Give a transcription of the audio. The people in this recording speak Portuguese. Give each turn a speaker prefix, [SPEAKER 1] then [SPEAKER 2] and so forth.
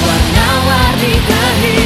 [SPEAKER 1] Warna-warni kehidupan